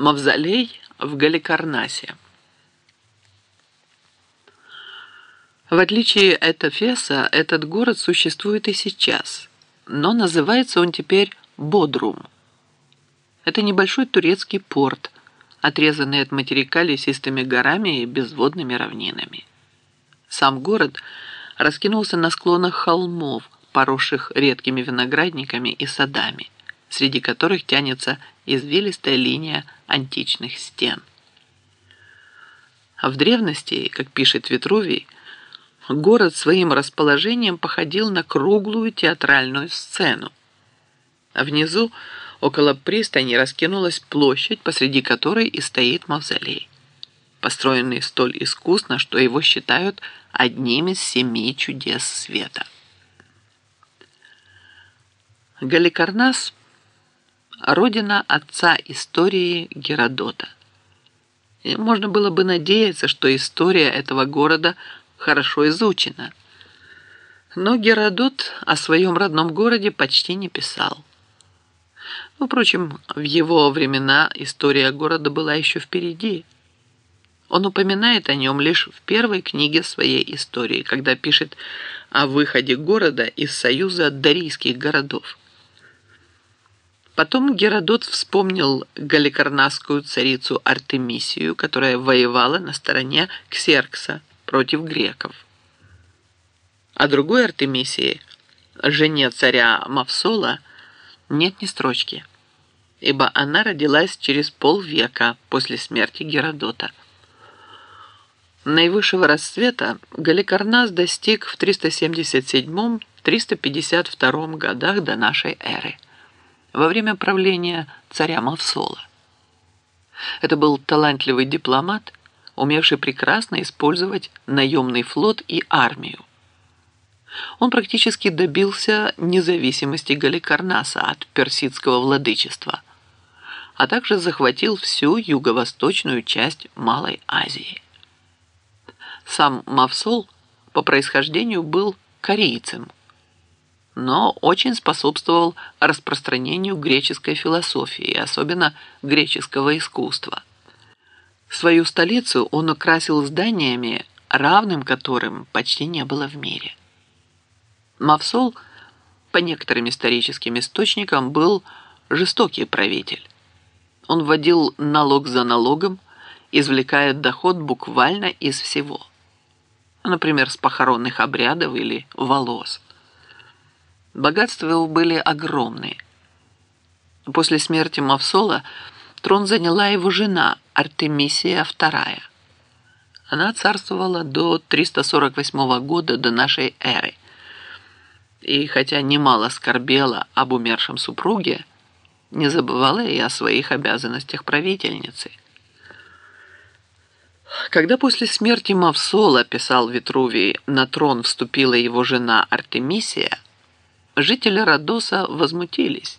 Мавзолей в Галикарнасе. В отличие от Эфеса, этот город существует и сейчас, но называется он теперь Бодрум. Это небольшой турецкий порт, отрезанный от материка лесистыми горами и безводными равнинами. Сам город раскинулся на склонах холмов, поросших редкими виноградниками и садами – среди которых тянется извилистая линия античных стен. А в древности, как пишет Витрувий, город своим расположением походил на круглую театральную сцену. А внизу, около пристани, раскинулась площадь, посреди которой и стоит мавзолей, построенный столь искусно, что его считают одним из семи чудес света. Галикарнас – родина отца истории Геродота. И можно было бы надеяться, что история этого города хорошо изучена. Но Геродот о своем родном городе почти не писал. Ну, впрочем, в его времена история города была еще впереди. Он упоминает о нем лишь в первой книге своей истории, когда пишет о выходе города из союза дарийских городов. Потом Геродот вспомнил галикарнасскую царицу Артемисию, которая воевала на стороне Ксеркса против греков. А другой Артемисии, жене царя Мавсола, нет ни строчки, ибо она родилась через полвека после смерти Геродота. Наивысшего расцвета Галикарнас достиг в 377-352 годах до нашей эры во время правления царя Мавсола. Это был талантливый дипломат, умевший прекрасно использовать наемный флот и армию. Он практически добился независимости Галикарнаса от персидского владычества, а также захватил всю юго-восточную часть Малой Азии. Сам Мавсол по происхождению был корейцем – но очень способствовал распространению греческой философии, особенно греческого искусства. Свою столицу он украсил зданиями, равным которым почти не было в мире. Мавсол, по некоторым историческим источникам, был жестокий правитель. Он вводил налог за налогом, извлекая доход буквально из всего. Например, с похоронных обрядов или волос. Богатства его были огромные. После смерти Мавсола трон заняла его жена Артемисия II. Она царствовала до 348 года до нашей эры. И хотя немало скорбела об умершем супруге, не забывала и о своих обязанностях правительницы. Когда после смерти Мавсола, писал Витрувий, на трон вступила его жена Артемисия, жители Родоса возмутились,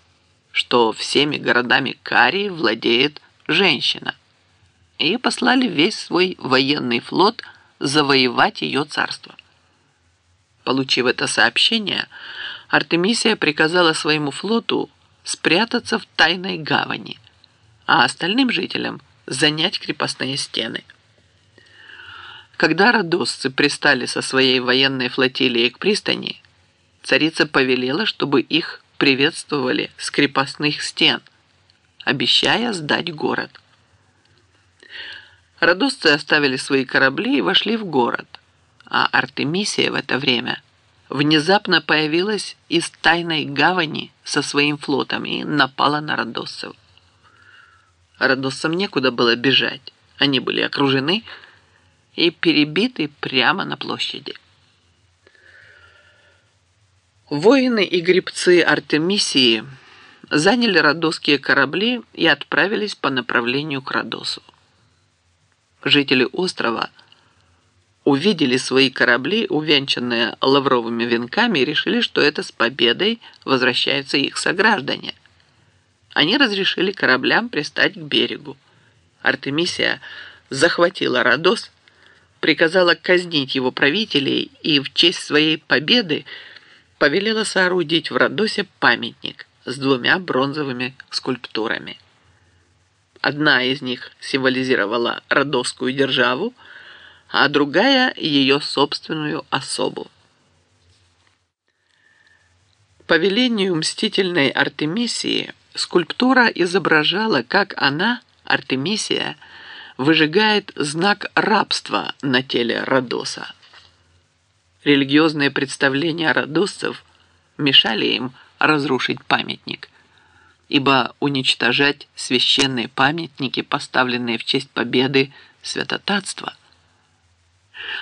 что всеми городами Карии владеет женщина, и послали весь свой военный флот завоевать ее царство. Получив это сообщение, Артемисия приказала своему флоту спрятаться в тайной гавани, а остальным жителям занять крепостные стены. Когда родосцы пристали со своей военной флотилией к пристани, царица повелела, чтобы их приветствовали с крепостных стен, обещая сдать город. Родосцы оставили свои корабли и вошли в город, а Артемисия в это время внезапно появилась из тайной гавани со своим флотом и напала на родоссов. Родоссам некуда было бежать, они были окружены и перебиты прямо на площади. Воины и гребцы Артемисии заняли родосские корабли и отправились по направлению к Родосу. Жители острова увидели свои корабли, увенчанные лавровыми венками, и решили, что это с победой возвращаются их сограждане. Они разрешили кораблям пристать к берегу. Артемисия захватила Родос, приказала казнить его правителей и в честь своей победы повелела соорудить в Родосе памятник с двумя бронзовыми скульптурами. Одна из них символизировала родовскую державу, а другая – ее собственную особу. По велению мстительной Артемисии скульптура изображала, как она, Артемисия, выжигает знак рабства на теле Родоса. Религиозные представления родосцев мешали им разрушить памятник, ибо уничтожать священные памятники, поставленные в честь победы, святотатство.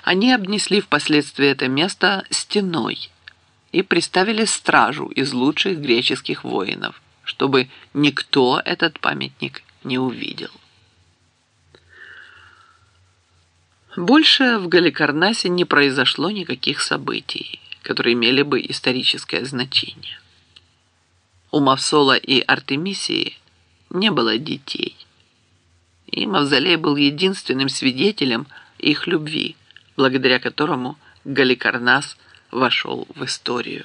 Они обнесли впоследствии это место стеной и приставили стражу из лучших греческих воинов, чтобы никто этот памятник не увидел. Больше в Галикарнасе не произошло никаких событий, которые имели бы историческое значение. У Мавсола и Артемисии не было детей. И Мавзолей был единственным свидетелем их любви, благодаря которому Галикарнас вошел в историю.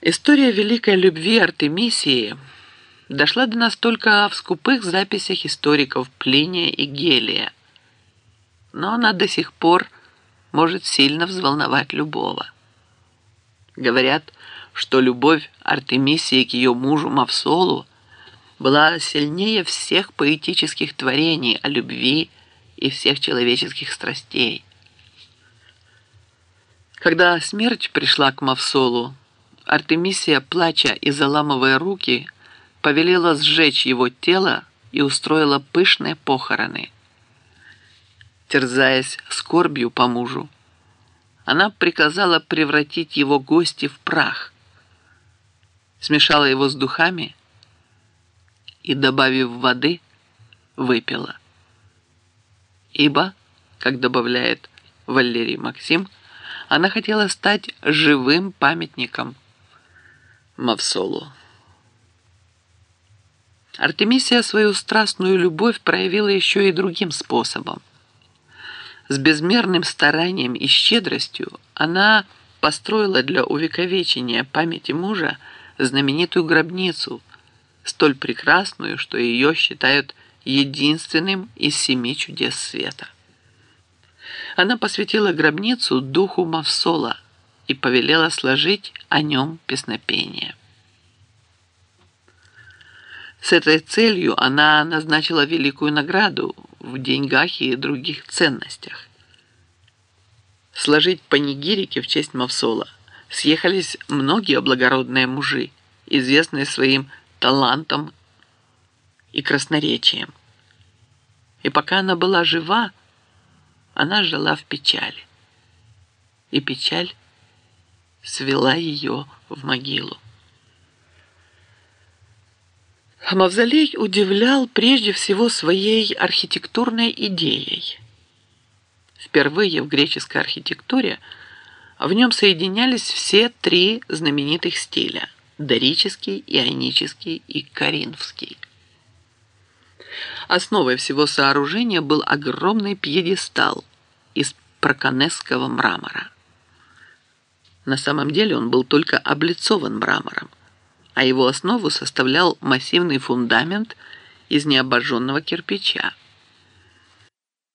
История великой любви Артемисии дошла до нас только в скупых записях историков Плиния и Гелия, но она до сих пор может сильно взволновать любого. Говорят, что любовь Артемисии к ее мужу Мавсолу была сильнее всех поэтических творений о любви и всех человеческих страстей. Когда смерть пришла к Мавсолу, Артемисия, плача и заламывая руки, повелела сжечь его тело и устроила пышные похороны. Терзаясь скорбью по мужу, она приказала превратить его гости в прах – смешала его с духами и, добавив воды, выпила. Ибо, как добавляет Валерий Максим, она хотела стать живым памятником Мавсолу. Артемисия свою страстную любовь проявила еще и другим способом. С безмерным старанием и щедростью она построила для увековечения памяти мужа знаменитую гробницу, столь прекрасную, что ее считают единственным из семи чудес света. Она посвятила гробницу духу Мавсола и повелела сложить о нем песнопение. С этой целью она назначила великую награду в деньгах и других ценностях. Сложить панигирики в честь Мавсола съехались многие благородные мужи, известные своим талантом и красноречием. И пока она была жива, она жила в печали. И печаль свела ее в могилу. Мавзолей удивлял прежде всего своей архитектурной идеей. Впервые в греческой архитектуре – в нем соединялись все три знаменитых стиля – дорический, ионический и коринфский. Основой всего сооружения был огромный пьедестал из проконесского мрамора. На самом деле он был только облицован мрамором, а его основу составлял массивный фундамент из необожженного кирпича.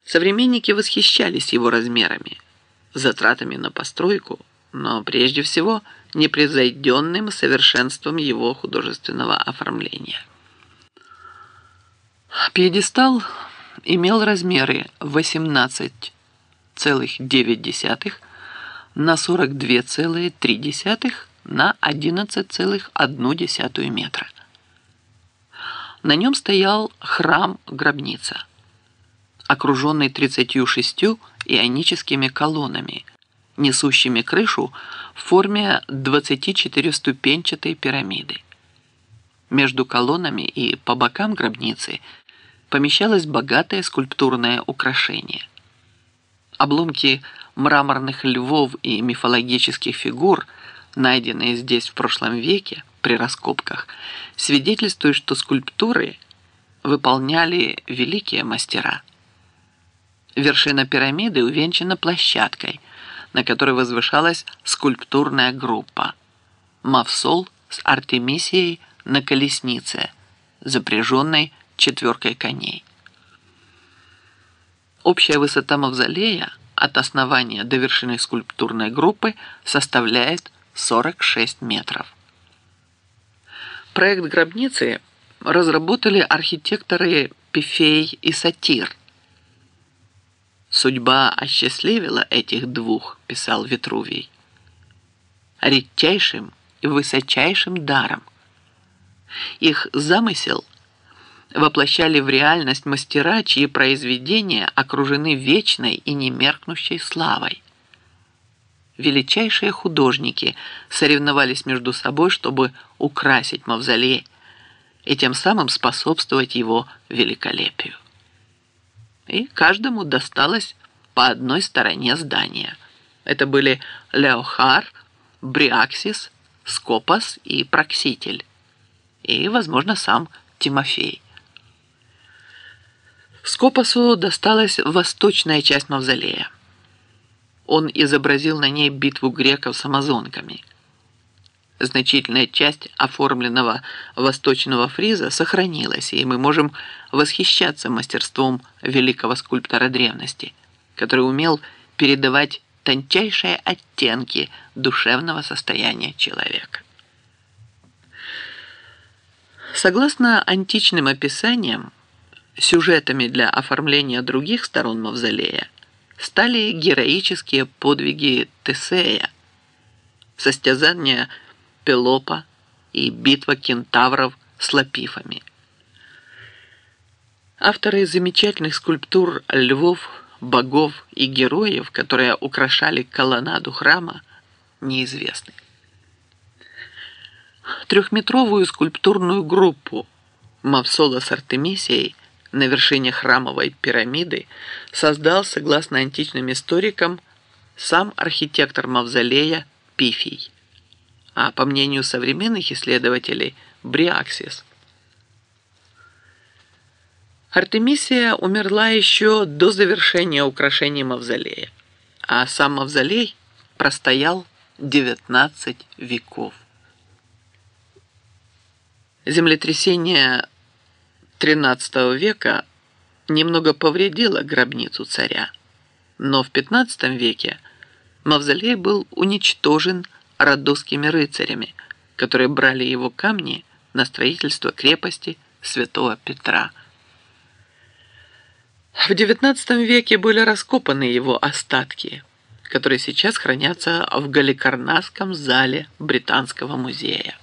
Современники восхищались его размерами – затратами на постройку, но прежде всего непревзойденным совершенством его художественного оформления. Пьедестал имел размеры 18,9 на 42,3 на 11,1 метра. На нем стоял храм-гробница, окруженный 36 ионическими колоннами, несущими крышу в форме 24-ступенчатой пирамиды. Между колоннами и по бокам гробницы помещалось богатое скульптурное украшение. Обломки мраморных львов и мифологических фигур, найденные здесь в прошлом веке при раскопках, свидетельствуют, что скульптуры выполняли великие мастера – Вершина пирамиды увенчана площадкой, на которой возвышалась скульптурная группа. Мавсол с Артемисией на колеснице, запряженной четверкой коней. Общая высота мавзолея от основания до вершины скульптурной группы составляет 46 метров. Проект гробницы разработали архитекторы Пифей и Сатир. «Судьба осчастливила этих двух», – писал Витрувий, – «редчайшим и высочайшим даром. Их замысел воплощали в реальность мастера, чьи произведения окружены вечной и немеркнущей славой. Величайшие художники соревновались между собой, чтобы украсить мавзолей и тем самым способствовать его великолепию. И каждому досталось по одной стороне здания. Это были Леохар, Бриаксис, Скопос и Прокситель. И, возможно, сам Тимофей. Скопосу досталась восточная часть мавзолея. Он изобразил на ней битву греков с амазонками. Значительная часть оформленного восточного фриза сохранилась, и мы можем восхищаться мастерством великого скульптора древности, который умел передавать тончайшие оттенки душевного состояния человека. Согласно античным описаниям, Сюжетами для оформления других сторон мавзолея стали героические подвиги Тесея, состязания Пелопа и битва кентавров с лапифами. Авторы замечательных скульптур львов, богов и героев, которые украшали колоннаду храма, неизвестны. Трехметровую скульптурную группу Мавсола с Артемисией на вершине храмовой пирамиды создал, согласно античным историкам, сам архитектор мавзолея Пифий, а по мнению современных исследователей Бриаксис. Артемисия умерла еще до завершения украшений мавзолея, а сам мавзолей простоял 19 веков. Землетрясение XIII века немного повредила гробницу царя, но в XV веке мавзолей был уничтожен радосскими рыцарями, которые брали его камни на строительство крепости Святого Петра. В XIX веке были раскопаны его остатки, которые сейчас хранятся в Галикарнасском зале Британского музея.